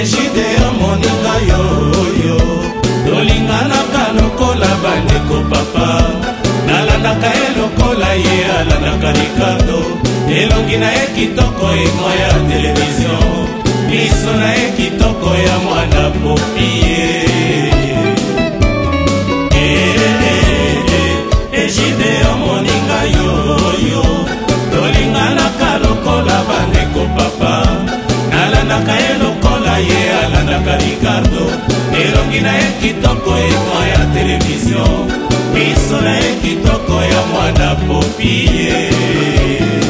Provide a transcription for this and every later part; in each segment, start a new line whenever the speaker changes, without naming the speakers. egideon moninga yoyo tolinganaka lokola bandeko papa nalandaka ye lokola ye alandaka rikardo elongi na ye kitoko emwa ya televizio miso na ye kitoko ya mwana popi na ye alandaka rikardo elongi na ye kitoko etwa ya televizio miso na ye kitoko ya mwana popie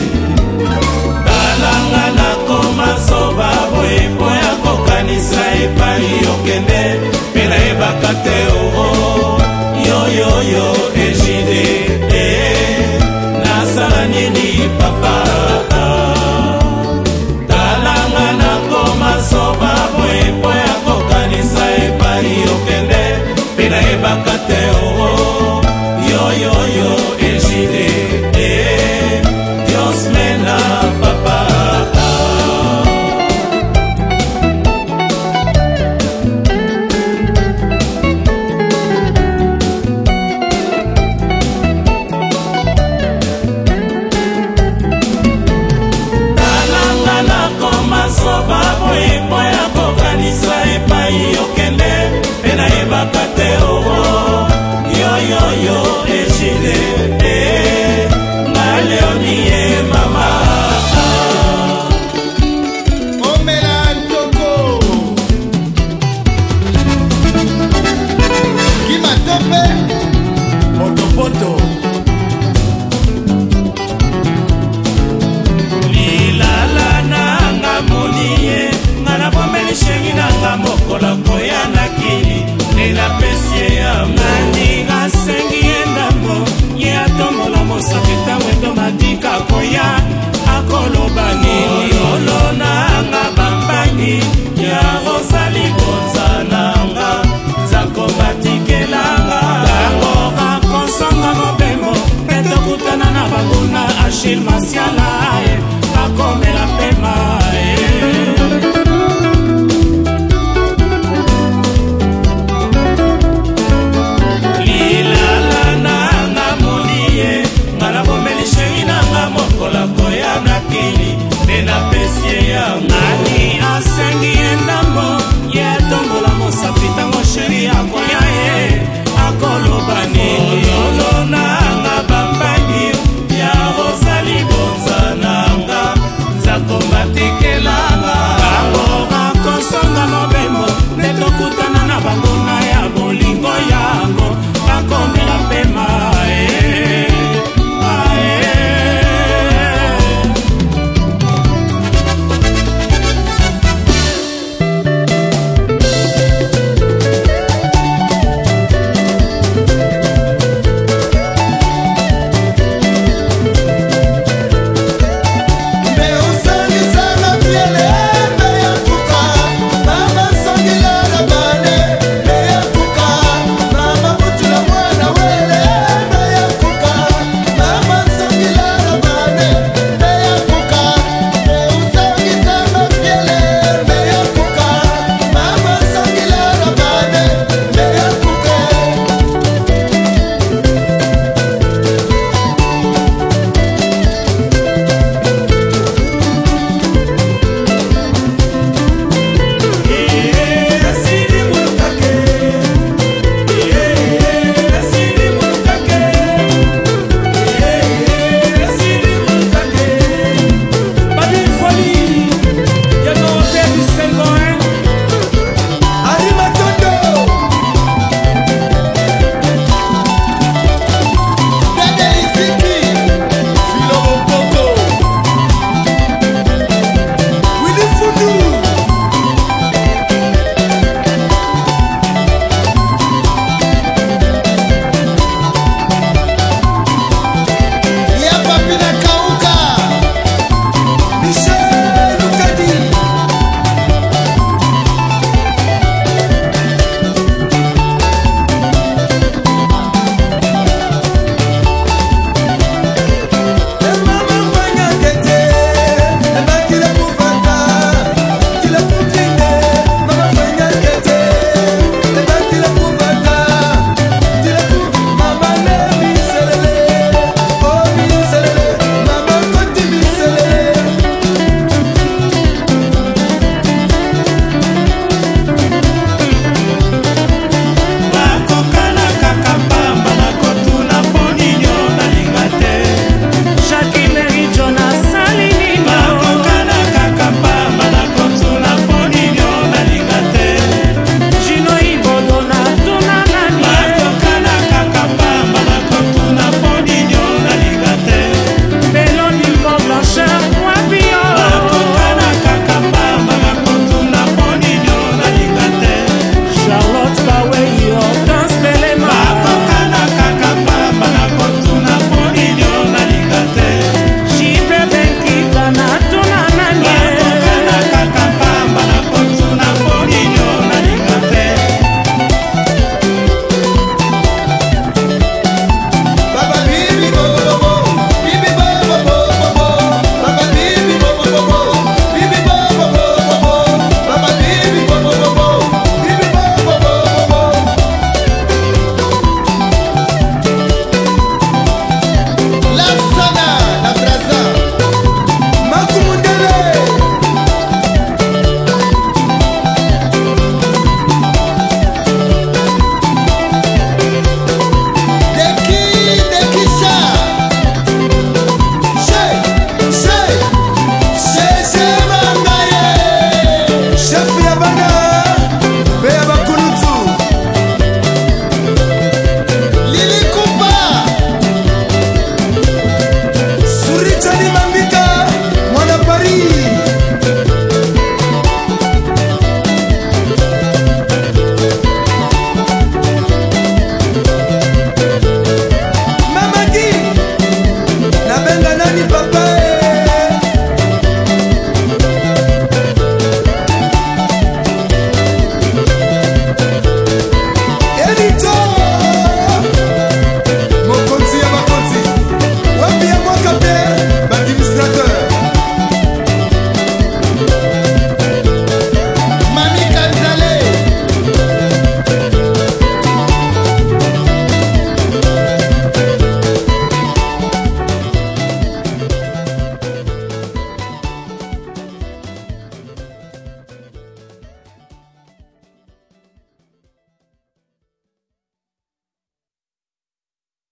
Yeah.